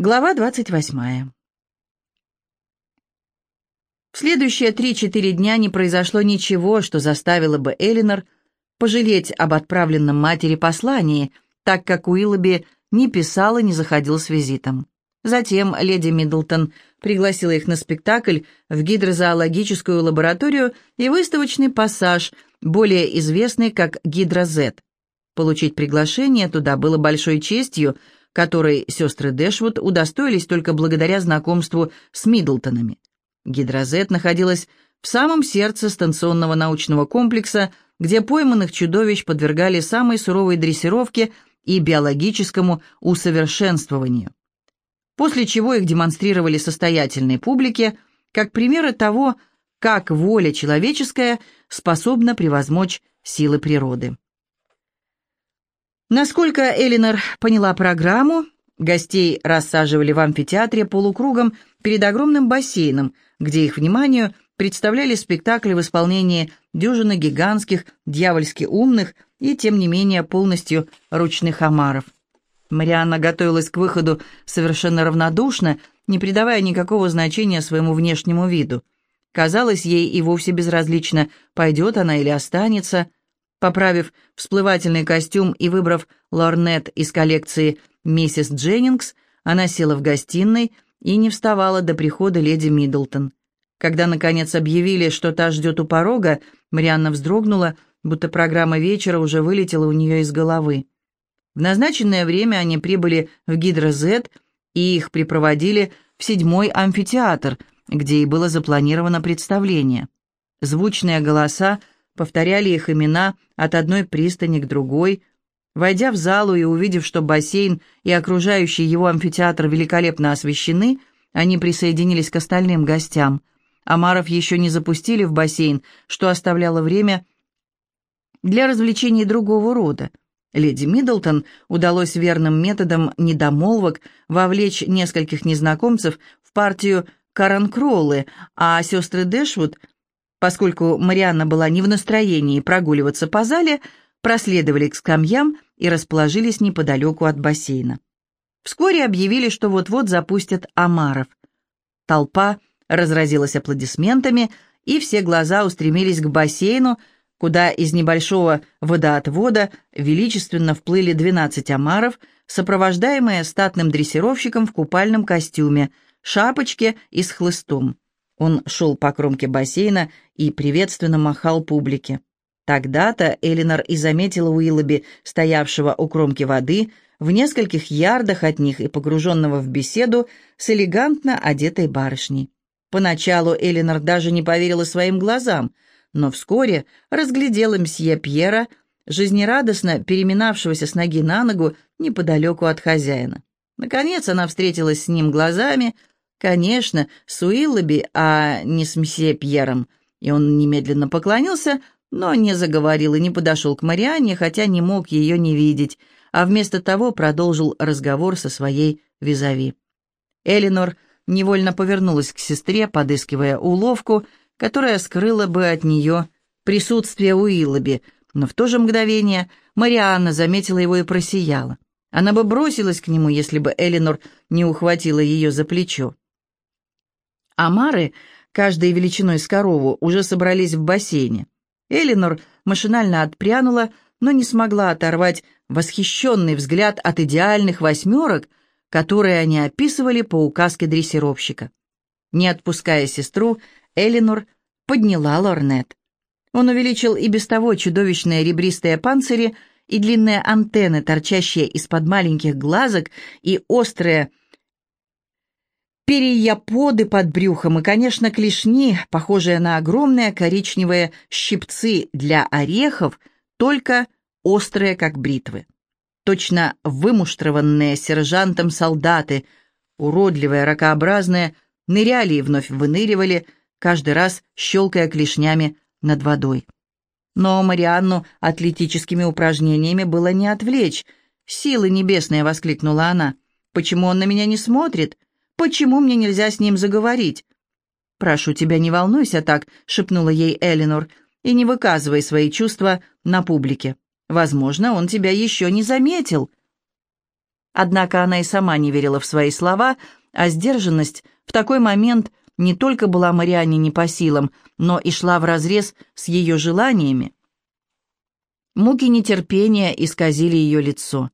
Глава 28. В следующие три-четыре дня не произошло ничего, что заставило бы Элинор пожалеть об отправленном матери послании, так как Уиллоби не писал и не заходил с визитом. Затем леди Миддлтон пригласила их на спектакль в гидрозоологическую лабораторию и выставочный пассаж, более известный как Гидрозет. Получить приглашение туда было большой честью – которой сестры Дэшвуд удостоились только благодаря знакомству с Миддлтонами. Гидрозет находилась в самом сердце станционного научного комплекса, где пойманных чудовищ подвергали самой суровой дрессировке и биологическому усовершенствованию. После чего их демонстрировали состоятельной публике, как примеры того, как воля человеческая способна превозмочь силы природы. Насколько Элинор поняла программу, гостей рассаживали в амфитеатре полукругом перед огромным бассейном, где их вниманию представляли спектакли в исполнении дюжины гигантских, дьявольски умных и, тем не менее, полностью ручных омаров. Марианна готовилась к выходу совершенно равнодушно, не придавая никакого значения своему внешнему виду. Казалось ей и вовсе безразлично, пойдет она или останется – Поправив всплывательный костюм и выбрав лорнет из коллекции «Миссис Дженнингс», она села в гостиной и не вставала до прихода леди Миддлтон. Когда, наконец, объявили, что та ждет у порога, Марианна вздрогнула, будто программа вечера уже вылетела у нее из головы. В назначенное время они прибыли в Гидрозет и их припроводили в седьмой амфитеатр, где и было запланировано представление. Звучные голоса – повторяли их имена от одной пристани к другой. Войдя в залу и увидев, что бассейн и окружающий его амфитеатр великолепно освещены, они присоединились к остальным гостям. Амаров еще не запустили в бассейн, что оставляло время для развлечений другого рода. Леди Миддлтон удалось верным методом недомолвок вовлечь нескольких незнакомцев в партию Каранкроллы, а сестры Дэшвуд Поскольку Марианна была не в настроении прогуливаться по зале, проследовали к скамьям и расположились неподалеку от бассейна. Вскоре объявили, что вот-вот запустят омаров. Толпа разразилась аплодисментами, и все глаза устремились к бассейну, куда из небольшого водоотвода величественно вплыли 12 омаров, сопровождаемые статным дрессировщиком в купальном костюме, шапочке и с хлыстом. Он шел по кромке бассейна и приветственно махал публике. Тогда-то Элинор и заметила Уиллоби, стоявшего у кромки воды, в нескольких ярдах от них и погруженного в беседу с элегантно одетой барышней. Поначалу Элинор даже не поверила своим глазам, но вскоре разглядела мсье Пьера, жизнерадостно переминавшегося с ноги на ногу неподалеку от хозяина. Наконец она встретилась с ним глазами, Конечно, с Уиллоби, а не с мсье Пьером. И он немедленно поклонился, но не заговорил и не подошел к Марианне, хотя не мог ее не видеть, а вместо того продолжил разговор со своей визави. Элинор невольно повернулась к сестре, подыскивая уловку, которая скрыла бы от нее присутствие Уиллоби, но в то же мгновение Марианна заметила его и просияла. Она бы бросилась к нему, если бы Элинор не ухватила ее за плечо. Амары, каждой величиной с корову, уже собрались в бассейне. Элинор машинально отпрянула, но не смогла оторвать восхищенный взгляд от идеальных восьмерок, которые они описывали по указке дрессировщика. Не отпуская сестру, Элинор подняла лорнет. Он увеличил и без того чудовищные ребристые панцири и длинные антенны, торчащие из-под маленьких глазок, и острые перияподы под брюхом и, конечно, клешни, похожие на огромные коричневые щипцы для орехов, только острые, как бритвы. Точно вымуштрованные сержантом солдаты, уродливые, ракообразные, ныряли и вновь выныривали, каждый раз щелкая клешнями над водой. Но Марианну атлетическими упражнениями было не отвлечь. «Силы небесные!» — воскликнула она. «Почему он на меня не смотрит?» Почему мне нельзя с ним заговорить?» «Прошу тебя, не волнуйся так», — шепнула ей Элинор, «и не выказывай свои чувства на публике. Возможно, он тебя еще не заметил». Однако она и сама не верила в свои слова, а сдержанность в такой момент не только была Марианне не по силам, но и шла вразрез с ее желаниями. Муки нетерпения исказили ее лицо.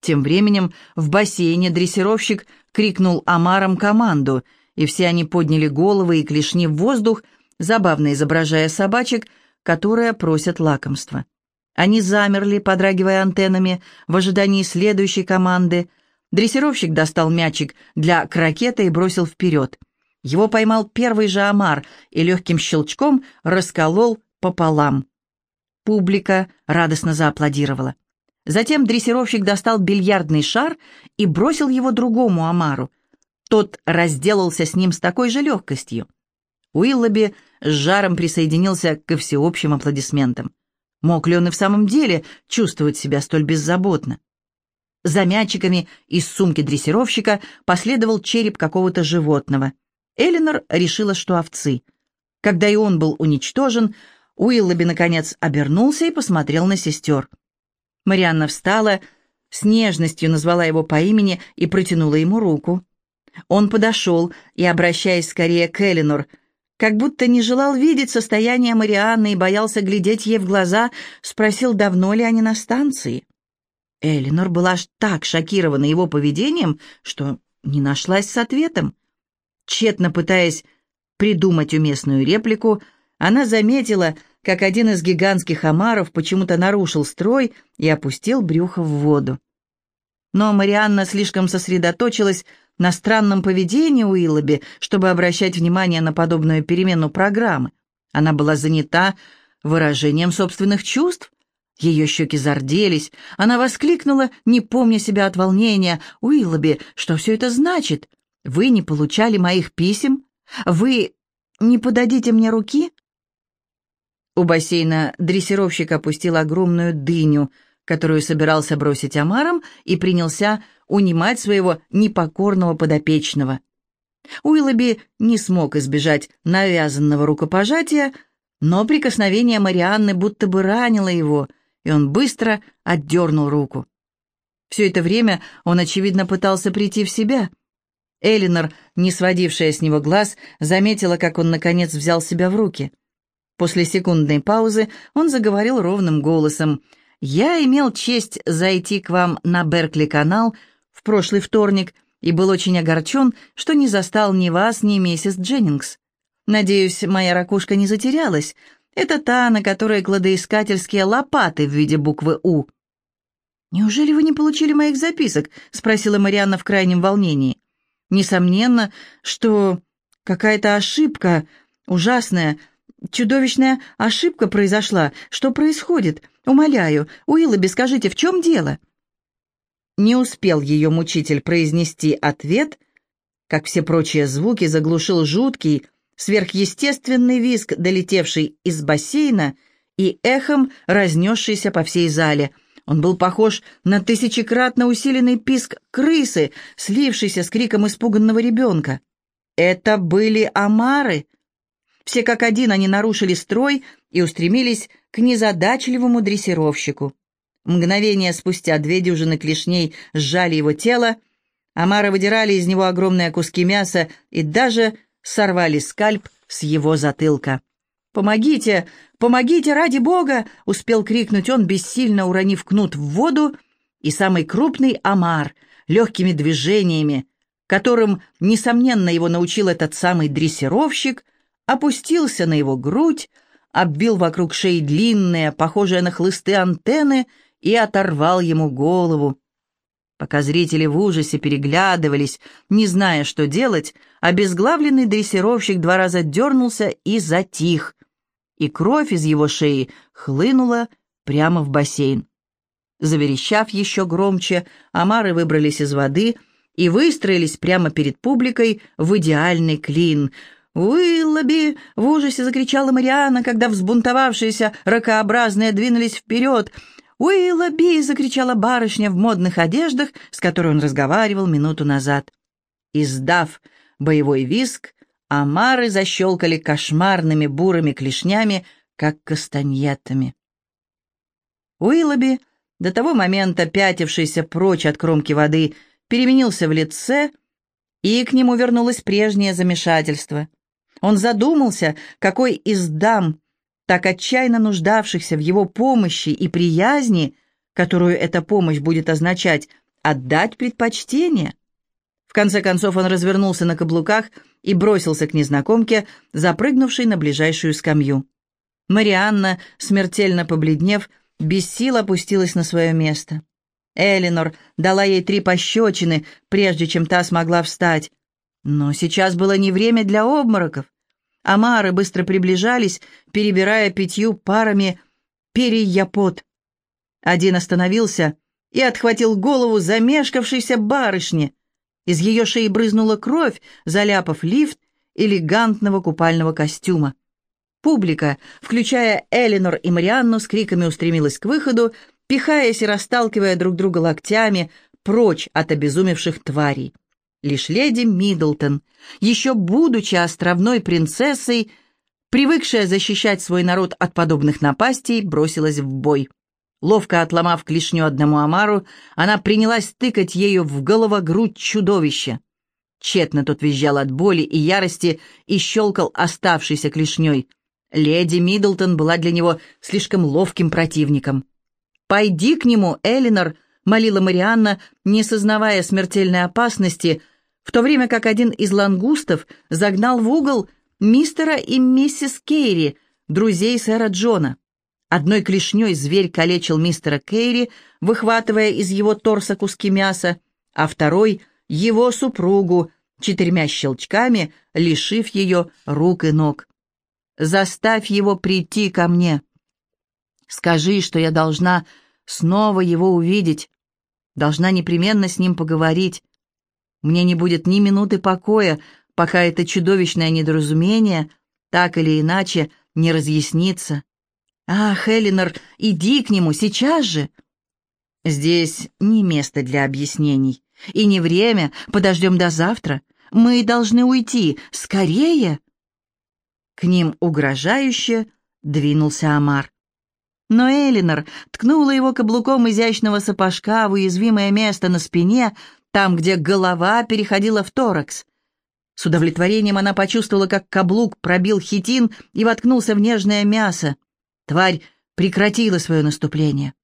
Тем временем в бассейне дрессировщик крикнул Амарам команду, и все они подняли головы и клешни в воздух, забавно изображая собачек, которые просят лакомства. Они замерли, подрагивая антеннами, в ожидании следующей команды. Дрессировщик достал мячик для крокета и бросил вперед. Его поймал первый же омар и легким щелчком расколол пополам. Публика радостно зааплодировала. Затем дрессировщик достал бильярдный шар и бросил его другому омару. Тот разделался с ним с такой же легкостью. Уиллоби с жаром присоединился ко всеобщим аплодисментам. Мог ли он и в самом деле чувствовать себя столь беззаботно? За мячиками из сумки дрессировщика последовал череп какого-то животного. Элинор решила, что овцы. Когда и он был уничтожен, Уиллоби, наконец, обернулся и посмотрел на сестер. Марианна встала, с нежностью назвала его по имени и протянула ему руку. Он подошел и, обращаясь скорее к Элинор, как будто не желал видеть состояние Марианны и боялся глядеть ей в глаза, спросил, давно ли они на станции. Элинор была так шокирована его поведением, что не нашлась с ответом. Тщетно пытаясь придумать уместную реплику, она заметила, как один из гигантских омаров почему-то нарушил строй и опустил брюхо в воду. Но Марианна слишком сосредоточилась на странном поведении Уиллоби, чтобы обращать внимание на подобную перемену программы. Она была занята выражением собственных чувств. Ее щеки зарделись. Она воскликнула, не помня себя от волнения. «Уиллоби, что все это значит? Вы не получали моих писем? Вы не подадите мне руки?» У бассейна дрессировщик опустил огромную дыню, которую собирался бросить омаром, и принялся унимать своего непокорного подопечного. Уиллоби не смог избежать навязанного рукопожатия, но прикосновение Марианны будто бы ранило его, и он быстро отдернул руку. Все это время он, очевидно, пытался прийти в себя. Элинор, не сводившая с него глаз, заметила, как он, наконец, взял себя в руки. После секундной паузы он заговорил ровным голосом. «Я имел честь зайти к вам на Беркли-канал в прошлый вторник и был очень огорчен, что не застал ни вас, ни миссис Дженнингс. Надеюсь, моя ракушка не затерялась. Это та, на которой кладоискательские лопаты в виде буквы «У». «Неужели вы не получили моих записок?» — спросила Марианна в крайнем волнении. «Несомненно, что какая-то ошибка, ужасная, чудовищная ошибка произошла. Что происходит? Умоляю, Уиллоби, скажите, в чем дело?» Не успел ее мучитель произнести ответ, как все прочие звуки заглушил жуткий, сверхъестественный визг, долетевший из бассейна и эхом разнесшийся по всей зале. Он был похож на тысячекратно усиленный писк крысы, слившийся с криком испуганного ребенка. Это были омары. Все как один они нарушили строй и устремились к незадачливому дрессировщику. Мгновение спустя две дюжины клешней сжали его тело, Амары выдирали из него огромные куски мяса и даже сорвали скальп с его затылка. «Помогите! Помогите, ради бога!» — успел крикнуть он, бессильно уронив кнут в воду, и самый крупный Амар, легкими движениями, которым, несомненно, его научил этот самый дрессировщик, опустился на его грудь, оббил вокруг шеи длинные, похожие на хлысты антенны, и оторвал ему голову. Пока зрители в ужасе переглядывались, не зная, что делать, обезглавленный дрессировщик два раза дернулся и затих, и кровь из его шеи хлынула прямо в бассейн. Заверещав еще громче, омары выбрались из воды и выстроились прямо перед публикой в идеальный клин. «Уиллоби!» — в ужасе закричала Мариана, когда взбунтовавшиеся ракообразные двинулись вперед — «Уиллоби!» — закричала барышня в модных одеждах, с которой он разговаривал минуту назад. Издав боевой виск, омары защелкали кошмарными бурыми клешнями, как кастаньетами. Уиллоби до того момента пятившийся прочь от кромки воды, переменился в лице, и к нему вернулось прежнее замешательство. Он задумался, какой из дам, так отчаянно нуждавшихся в его помощи и приязни, которую эта помощь будет означать, отдать предпочтение. В конце концов он развернулся на каблуках и бросился к незнакомке, запрыгнувшей на ближайшую скамью. Марианна, смертельно побледнев, без сил опустилась на свое место. Элинор дала ей три пощечины, прежде чем та смогла встать. Но сейчас было не время для обмороков. Амары быстро приближались, перебирая пятью парами перьяпот. Один остановился и отхватил голову замешкавшейся барышни. Из ее шеи брызнула кровь, заляпав лифт элегантного купального костюма. Публика, включая Элинор и Марианну, с криками устремилась к выходу, пихаясь и расталкивая друг друга локтями прочь от обезумевших тварей. Лишь леди Миддлтон, еще будучи островной принцессой, привыкшая защищать свой народ от подобных напастей, бросилась в бой. Ловко отломав клешню одному Амару, она принялась тыкать ею в голову-грудь чудовища. Тщетно тот визжал от боли и ярости и щелкал оставшейся клешней. Леди Миддлтон была для него слишком ловким противником. «Пойди к нему, Элинор», — молила Марианна, не сознавая смертельной опасности, в то время как один из лангустов загнал в угол мистера и миссис Кейри, друзей сэра Джона. Одной клешней зверь калечил мистера Кейри, выхватывая из его торса куски мяса, а второй — его супругу, четырьмя щелчками лишив ее рук и ног. «Заставь его прийти ко мне. Скажи, что я должна снова его увидеть, должна непременно с ним поговорить. Мне не будет ни минуты покоя, пока это чудовищное недоразумение так или иначе не разъяснится. «Ах, Элинор, иди к нему сейчас же!» «Здесь не место для объяснений. И не время, подождем до завтра. Мы должны уйти. Скорее!» К ним угрожающе двинулся Амар. Но Элинор ткнула его каблуком изящного сапожка в уязвимое место на спине, там, где голова переходила в торакс. С удовлетворением она почувствовала, как каблук пробил хитин и воткнулся в нежное мясо. Тварь прекратила свое наступление.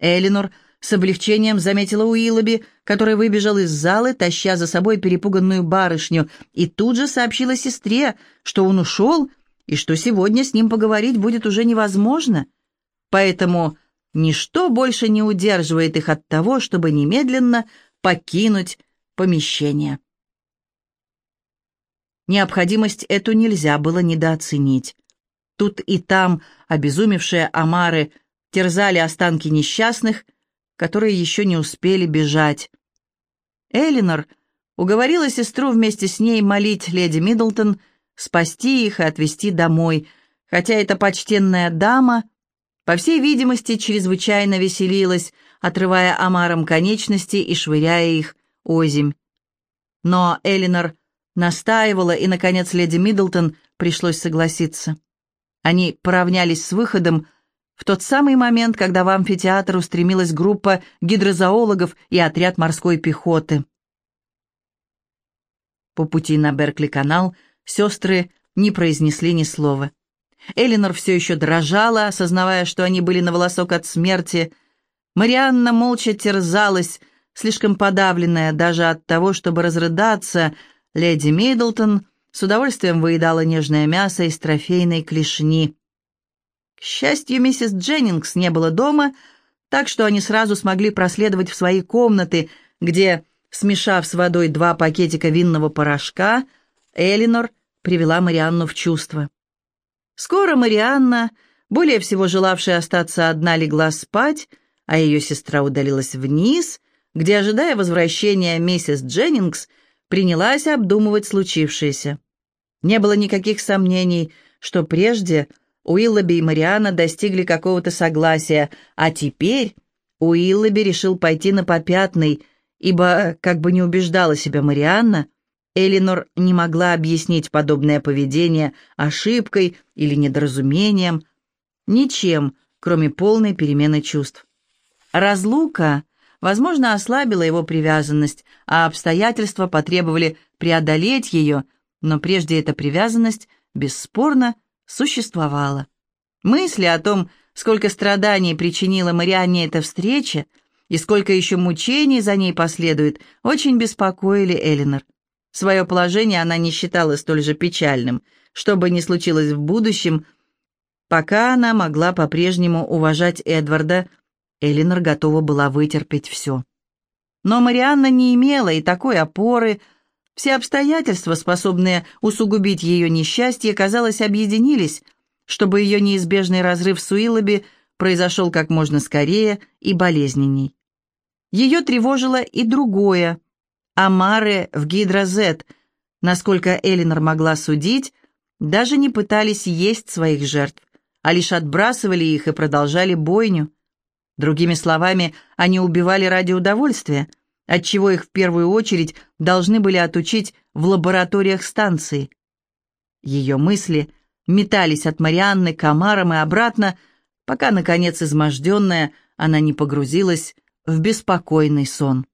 Элинор с облегчением заметила Уиллоби, который выбежал из залы, таща за собой перепуганную барышню, и тут же сообщила сестре, что он ушел и что сегодня с ним поговорить будет уже невозможно. Поэтому ничто больше не удерживает их от того, чтобы немедленно покинуть помещение. Необходимость эту нельзя было недооценить. Тут и там обезумевшие омары терзали останки несчастных, которые еще не успели бежать. Элинор уговорила сестру вместе с ней молить леди Миддлтон спасти их и отвезти домой, хотя эта почтенная дама, по всей видимости, чрезвычайно веселилась, отрывая омарам конечности и швыряя их озимь. Но Элинор настаивала, и, наконец, леди Миддлтон пришлось согласиться. Они поравнялись с выходом в тот самый момент, когда в амфитеатр устремилась группа гидрозоологов и отряд морской пехоты. По пути на Беркли-канал сестры не произнесли ни слова. Элинор все еще дрожала, осознавая, что они были на волосок от смерти. Марианна молча терзалась, слишком подавленная даже от того, чтобы разрыдаться. Леди Миддлтон с удовольствием выедала нежное мясо из трофейной клешни. К счастью, миссис Дженнингс не было дома, так что они сразу смогли проследовать в свои комнаты, где, смешав с водой два пакетика винного порошка, Элинор привела Марианну в чувство. Скоро Марианна, более всего желавшая остаться одна, легла спать, а ее сестра удалилась вниз, где, ожидая возвращения миссис Дженнингс, принялась обдумывать случившееся. Не было никаких сомнений, что прежде Уиллоби и Мариана достигли какого-то согласия, а теперь Уиллоби решил пойти на попятный, ибо, как бы не убеждала себя Марианна, Элинор не могла объяснить подобное поведение ошибкой или недоразумением, ничем, кроме полной перемены чувств. Разлука, возможно, ослабила его привязанность, а обстоятельства потребовали преодолеть ее, но прежде эта привязанность, бесспорно, существовала. Мысли о том, сколько страданий причинила Марианне эта встреча, и сколько еще мучений за ней последует, очень беспокоили Элинор. Свое положение она не считала столь же печальным. Что бы ни случилось в будущем, пока она могла по-прежнему уважать Эдварда, Элинор готова была вытерпеть все. Но Марианна не имела и такой опоры. Все обстоятельства, способные усугубить ее несчастье, казалось, объединились, чтобы ее неизбежный разрыв с Уиллоби произошел как можно скорее и болезненней. Ее тревожило и другое. Амары в Гидрозет, насколько Элинор могла судить, даже не пытались есть своих жертв, а лишь отбрасывали их и продолжали бойню. Другими словами, они убивали ради удовольствия, отчего их в первую очередь должны были отучить в лабораториях станции. Ее мысли метались от Марианны к Амарам и обратно, пока, наконец, изможденная, она не погрузилась в беспокойный сон.